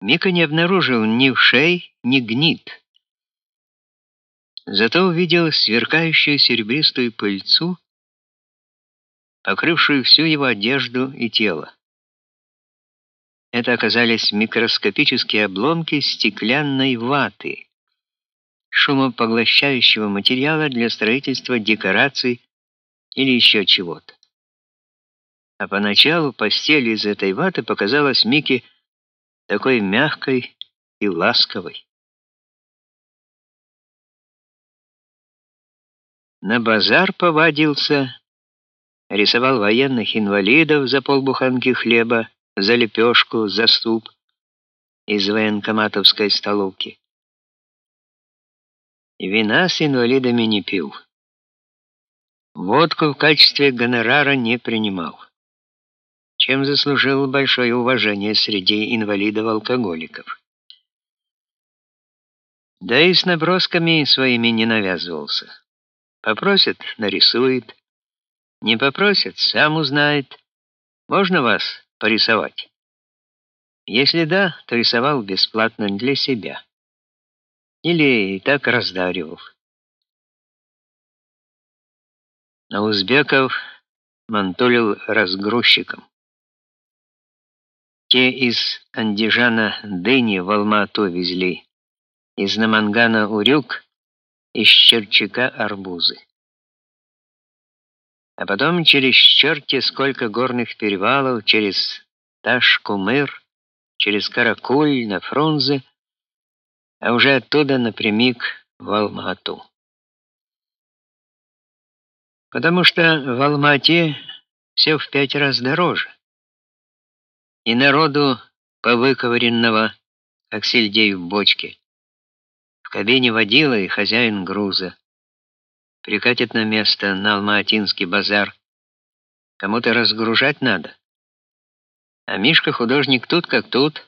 Мика не обнаружил ни вшей, ни гнит. Зато увидел сверкающую серебристую пыльцу, покрывшую всю его одежду и тело. Это оказались микроскопические обломки стеклянной ваты, шумопоглощающего материала для строительства декораций или еще чего-то. А поначалу постель из этой ваты показалась Мике такой мягкой и ласковой. На базар повадился, рисовал военных инвалидов за полбуханки хлеба, за лепешку, за суп из военкоматовской столовки. Вина с инвалидами не пил. Водку в качестве гонорара не принимал. Чем заслужил большое уважение среди инвалидов-алкоголиков. Да и с набросками своими не навязывался. Попросят нарисует. Не попросят сам узнает. Можно вас порисовать? Если да, то рисовал бесплатно для себя. Или и так раздаривал. На узбеков мантулил разгрузчиком. Те из Андижана дыни в Алма-Ату везли, из Намангана урюк, из Черчака арбузы. А потом через черти сколько горных перевалов, через Таш-Кумыр, через Каракуль на Фрунзе, а уже оттуда напрямик в Алма-Ату. Потому что в Алма-Ате все в пять раз дороже. И народу повыковыренного, как сельдей в бочке. В кабине водила и хозяин груза. Прикатит на место на Алма-Атинский базар. Кому-то разгружать надо. А Мишка художник тут как тут.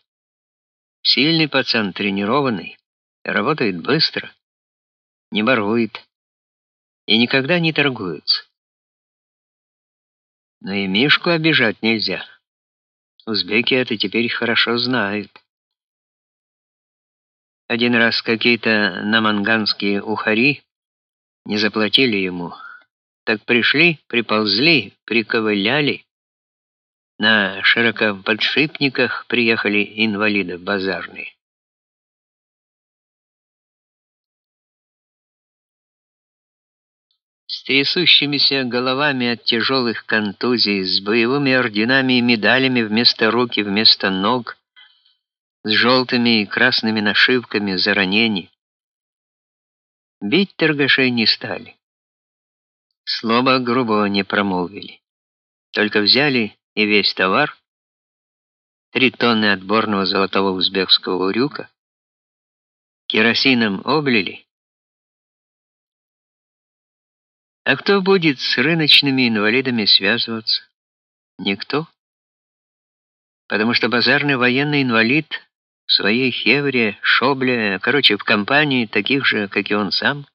Сильный пацан, тренированный. Работает быстро, не ворует и никогда не торгуется. Но и Мишку обижать нельзя. Узбеки это теперь хорошо знают. Один раз какие-то наманганские ухари не заплатили ему. Так пришли, приползли, приковыляли. На широкоподшипниках приехали инвалиды базарные. С трясущимися головами от тяжелых контузий, с боевыми орденами и медалями вместо рук и вместо ног, с желтыми и красными нашивками за ранения. Бить торгашей не стали. Слова грубого не промолвили. Только взяли и весь товар, три тонны отборного золотого узбекского урюка, керосином облили, А кто будет с рыночными инвалидами связываться? Никто. Потому что базарный военный инвалид в своей хевре, шобле, короче, в компании таких же, как и он сам,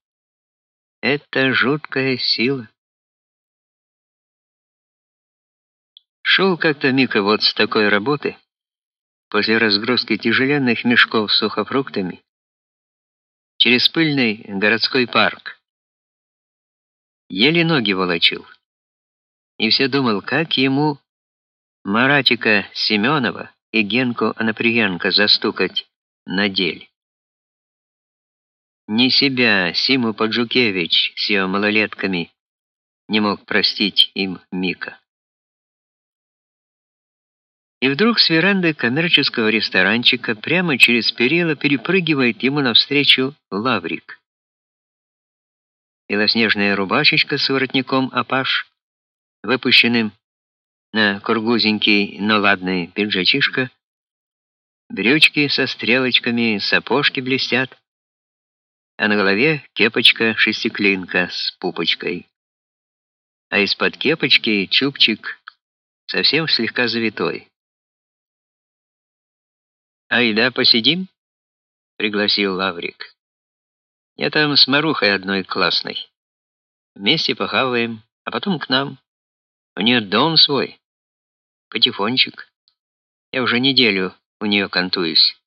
это жуткая сила. Шел как-то Мика вот с такой работы, после разгрузки тяжеленных мешков с сухофруктами, через пыльный городской парк. Еле ноги волочил. И все думал, как ему Маратика Семенова и Генку Анаприенко застукать на деле. Ни себя Симу Поджукевич с его малолетками не мог простить им Мика. И вдруг с веранды коммерческого ресторанчика прямо через перила перепрыгивает ему навстречу Лаврик белоснежная рубашечка с воротником апаш, выпущенным на кургузенький, но ладный пиджачишка, брючки со стрелочками, сапожки блестят, а на голове кепочка-шестиклинка с пупочкой. А из-под кепочки чубчик совсем слегка завитой. «Айда посидим?» — пригласил Лаврик. Я там с Марухой одной классной. Вместе похаваем, а потом к нам. У нее дом свой. Потихончик. Я уже неделю у нее кантуюсь.